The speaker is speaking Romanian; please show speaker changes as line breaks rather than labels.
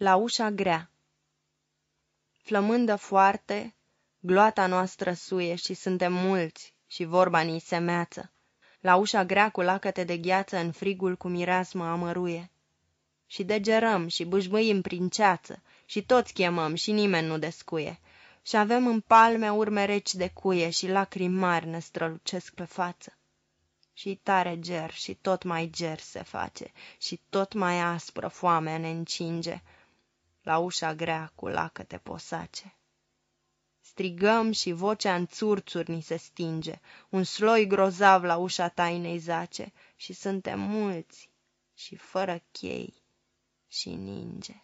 La ușa grea Flămândă foarte, gloata noastră suie și suntem mulți și vorba ni semeață. La ușa grea cu lacăte de gheață în frigul cu mireasmă amăruie. Și degerăm și bâșbâim prin ceață și toți chemăm și nimeni nu descuie. Și avem în palme urme reci de cuie și lacrimi mari ne strălucesc pe față. Și tare ger și tot mai ger se face și tot mai aspră foamea ne încinge la ușa grea cu lacăte posace. Strigăm și vocea în țurțuri ni se stinge, un sloi grozav la ușa tainei zace, și suntem mulți și fără chei și ninge.